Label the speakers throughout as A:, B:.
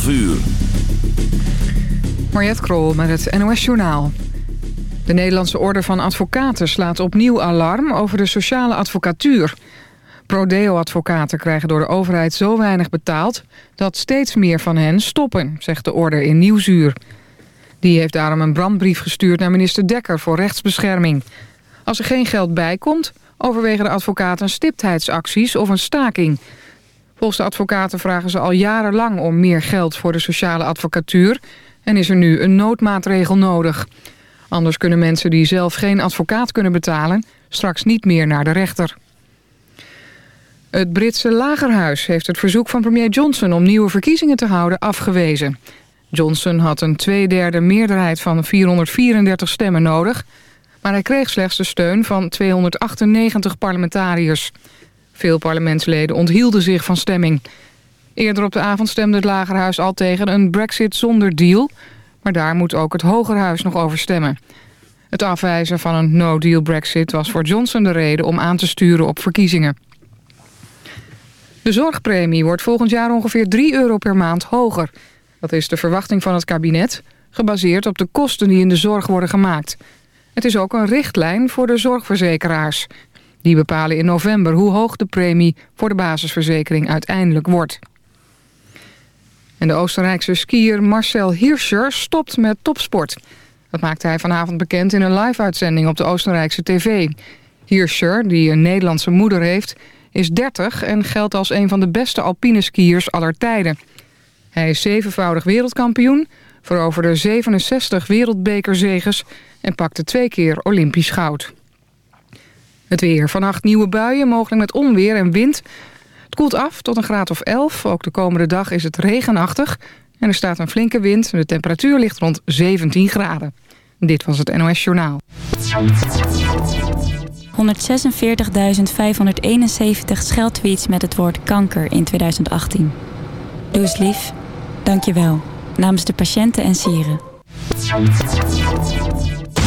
A: 12 uur.
B: Krol met het NOS Journaal. De Nederlandse Orde van Advocaten slaat opnieuw alarm over de sociale advocatuur. Prodeo-advocaten krijgen door de overheid zo weinig betaald... dat steeds meer van hen stoppen, zegt de orde in Nieuwsuur. Die heeft daarom een brandbrief gestuurd naar minister Dekker voor rechtsbescherming. Als er geen geld bijkomt, overwegen de advocaten stiptheidsacties of een staking. Volgens de advocaten vragen ze al jarenlang om meer geld voor de sociale advocatuur... en is er nu een noodmaatregel nodig. Anders kunnen mensen die zelf geen advocaat kunnen betalen... straks niet meer naar de rechter. Het Britse lagerhuis heeft het verzoek van premier Johnson... om nieuwe verkiezingen te houden afgewezen. Johnson had een tweederde meerderheid van 434 stemmen nodig... maar hij kreeg slechts de steun van 298 parlementariërs. Veel parlementsleden onthielden zich van stemming. Eerder op de avond stemde het Lagerhuis al tegen een brexit zonder deal... maar daar moet ook het Hogerhuis nog over stemmen. Het afwijzen van een no-deal brexit was voor Johnson de reden om aan te sturen op verkiezingen. De zorgpremie wordt volgend jaar ongeveer 3 euro per maand hoger. Dat is de verwachting van het kabinet, gebaseerd op de kosten die in de zorg worden gemaakt. Het is ook een richtlijn voor de zorgverzekeraars. Die bepalen in november hoe hoog de premie voor de basisverzekering uiteindelijk wordt. En de Oostenrijkse skier Marcel Hirscher stopt met topsport. Dat maakte hij vanavond bekend in een live-uitzending op de Oostenrijkse tv. Hirscher, die een Nederlandse moeder heeft, is 30 en geldt als een van de beste alpine skiers aller tijden. Hij is zevenvoudig wereldkampioen, veroverde 67 wereldbekerzegers en pakte twee keer Olympisch goud. Het weer. Vannacht nieuwe buien, mogelijk met onweer en wind. Het koelt af tot een graad of 11. Ook de komende dag is het regenachtig. En er staat een flinke wind. De temperatuur ligt rond 17 graden. Dit was het NOS Journaal.
C: 146.571 scheldtweets met het woord kanker in 2018. Doe eens lief. Dank je wel. Namens de patiënten en sieren.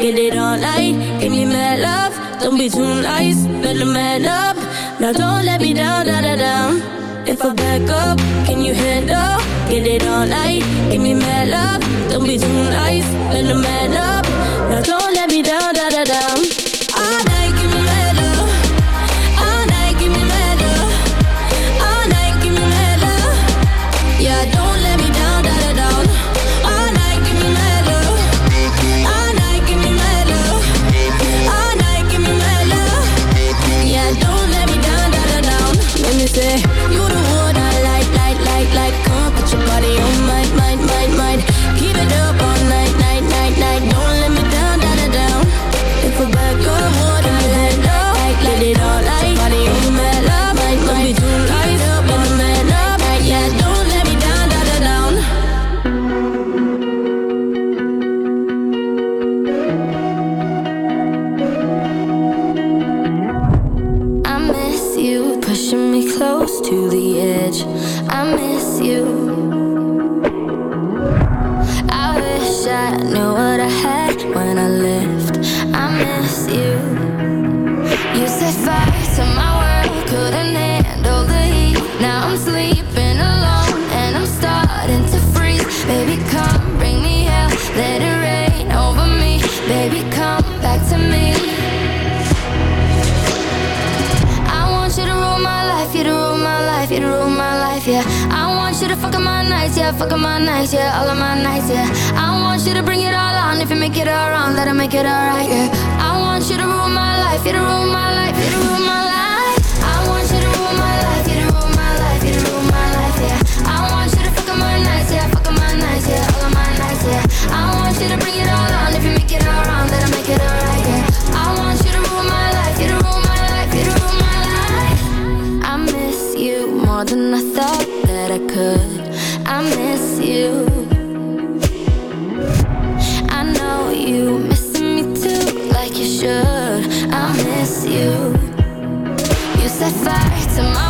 D: get it all night. Give me mad love,
E: don't be too nice. better the man up, now don't let me down, da da down. If I back up I miss you. I know you me too, like you should. I miss you. You set fire to my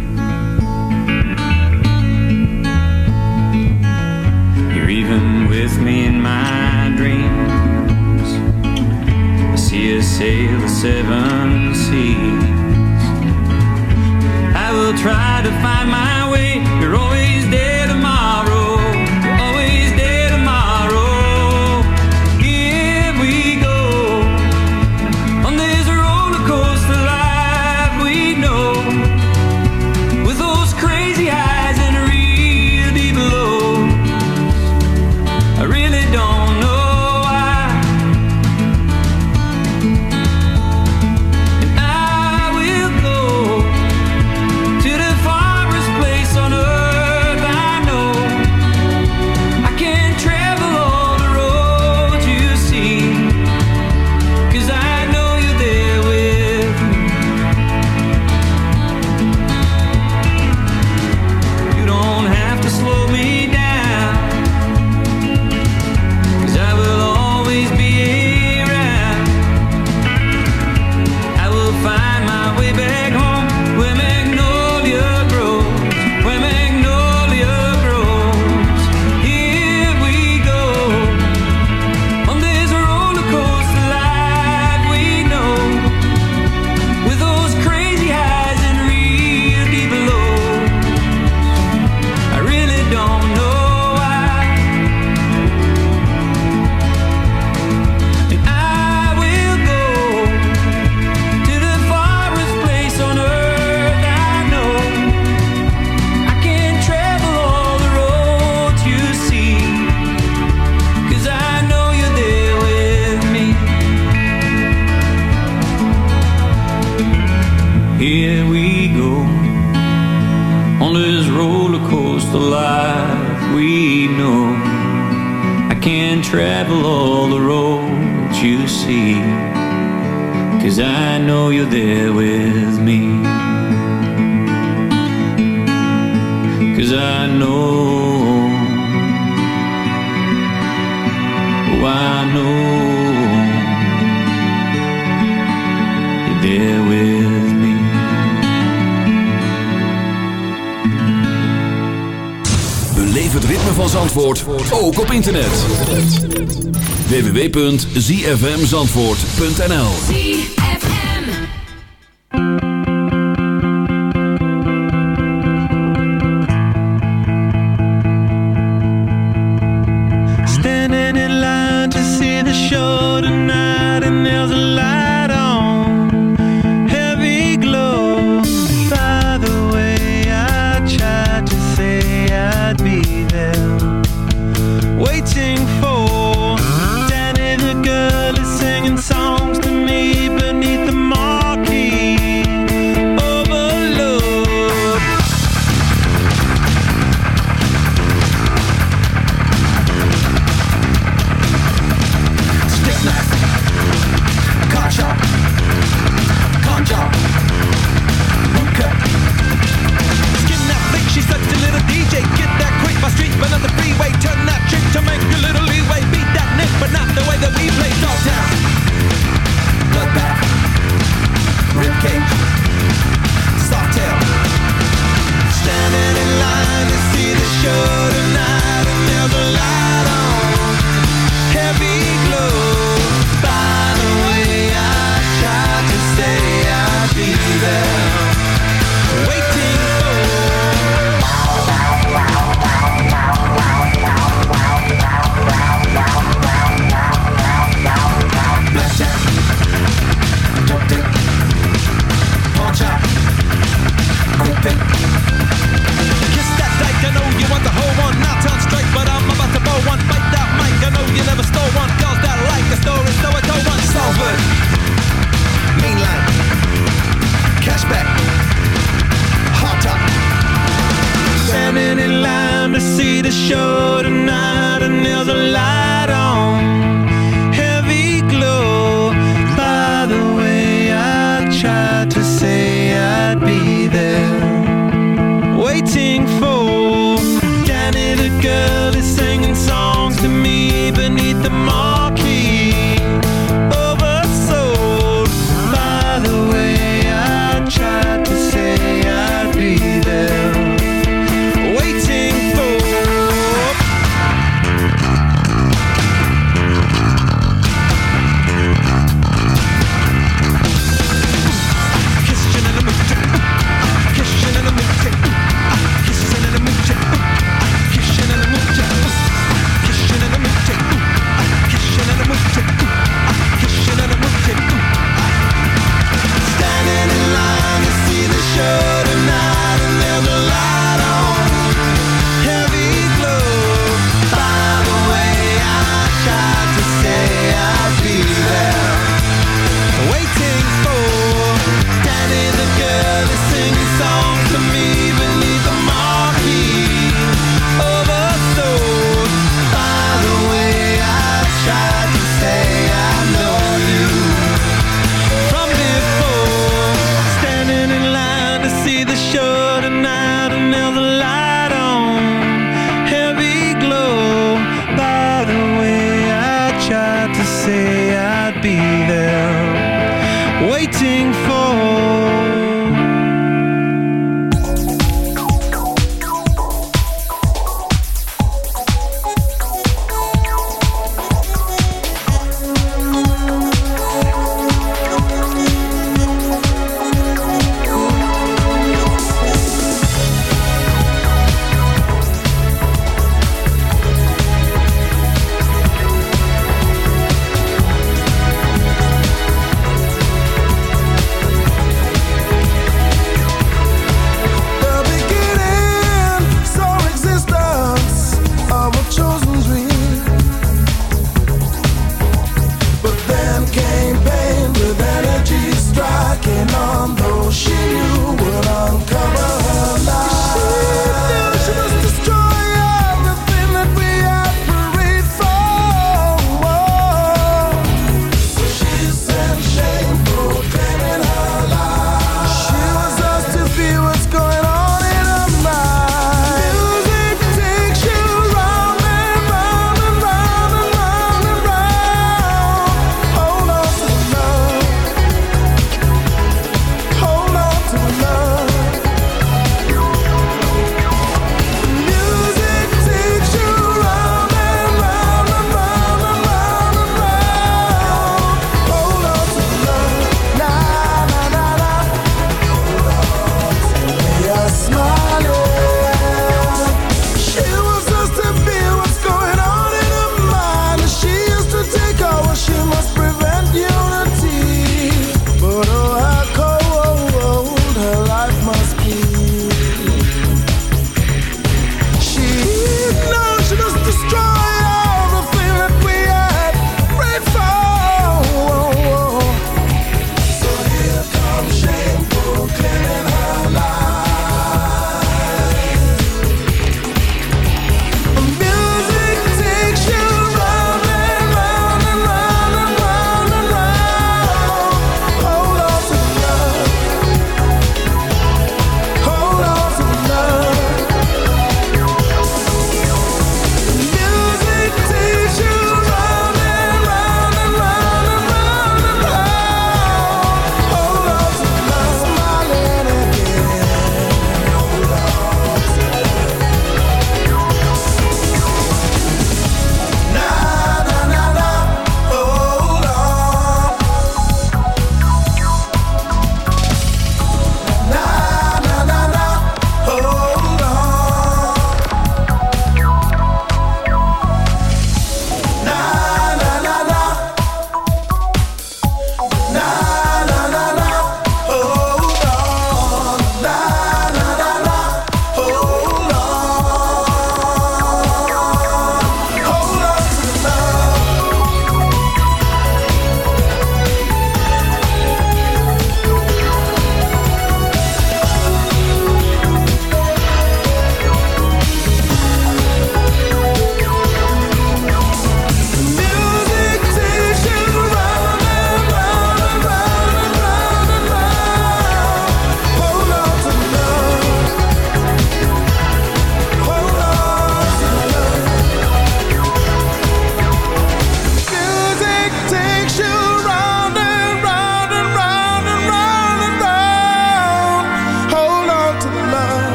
A: www.zfmzandvoort.nl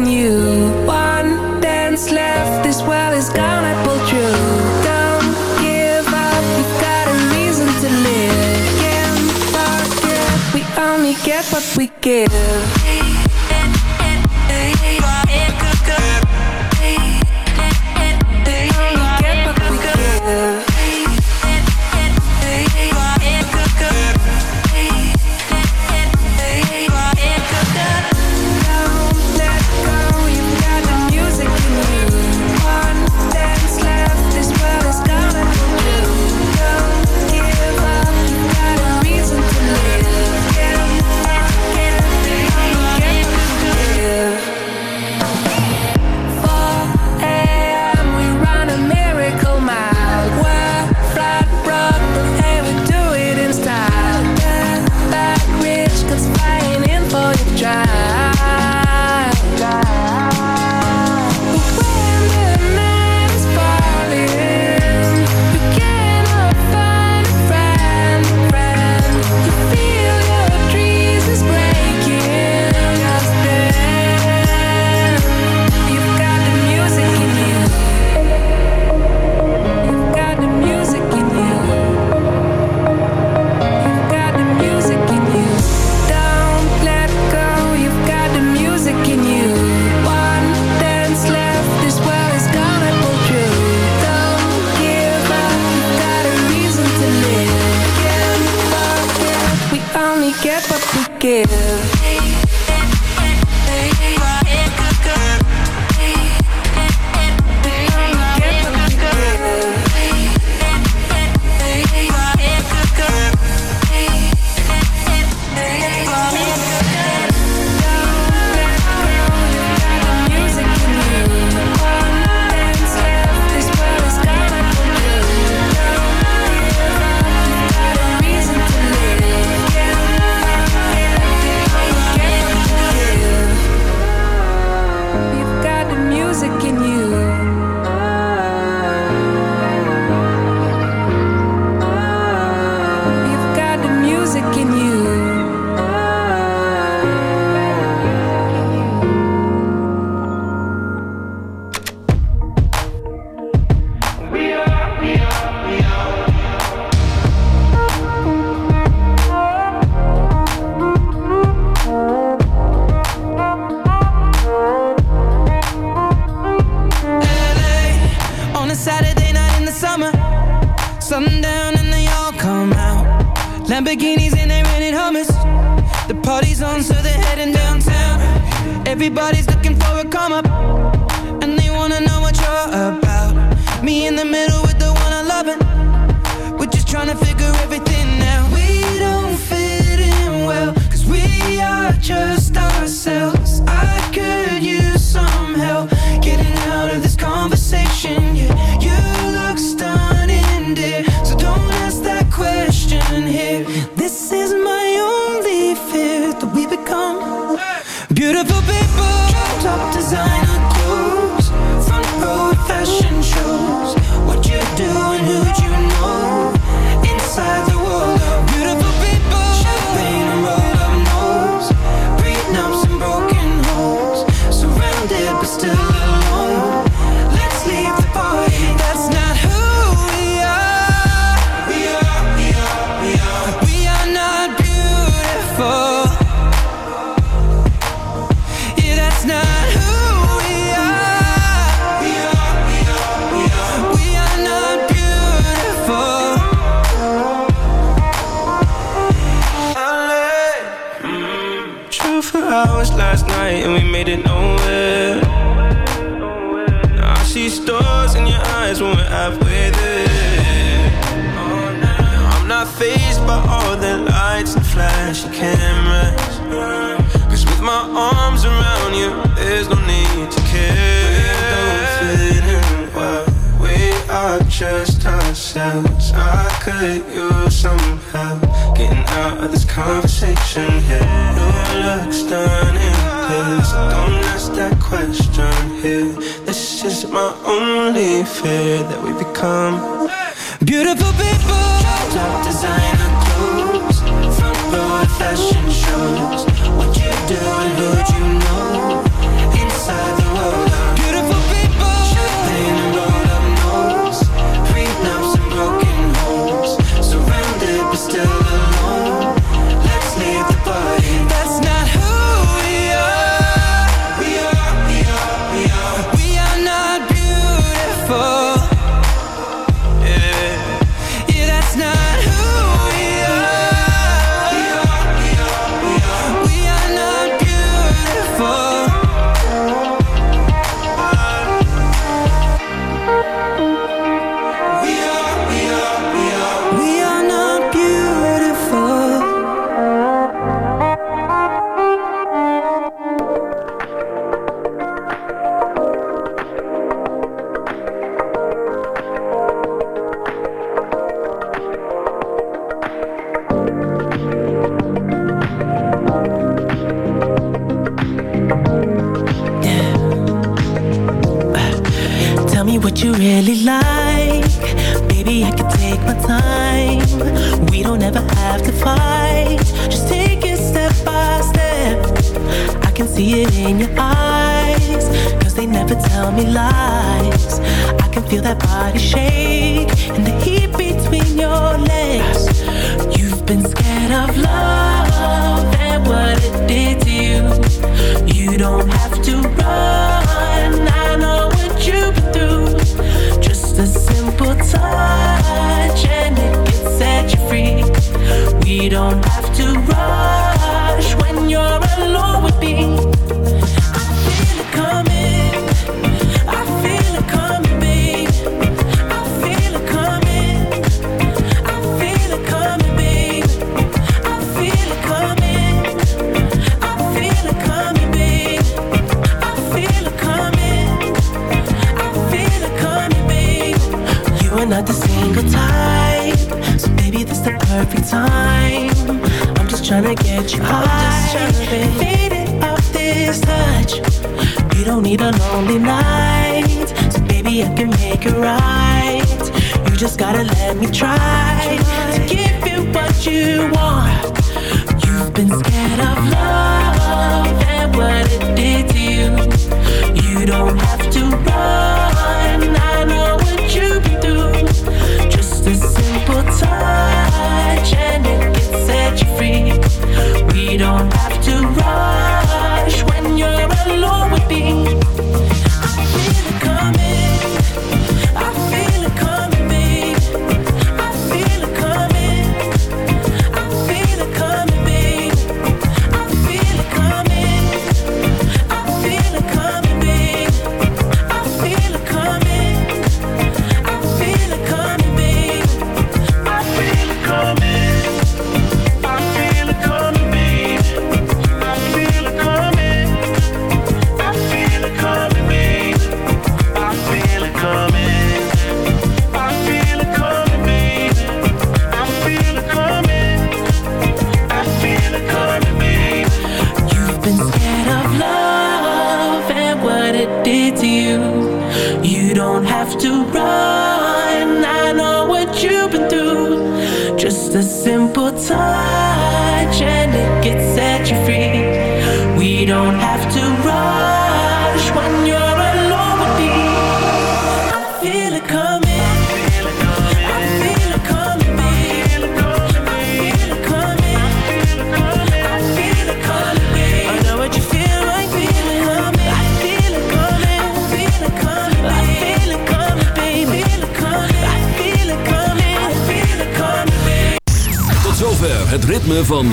F: you. One
G: dance left, this
H: well is
I: gone. I pulled through. Don't give up, You got a reason to live. We only get what
A: we give.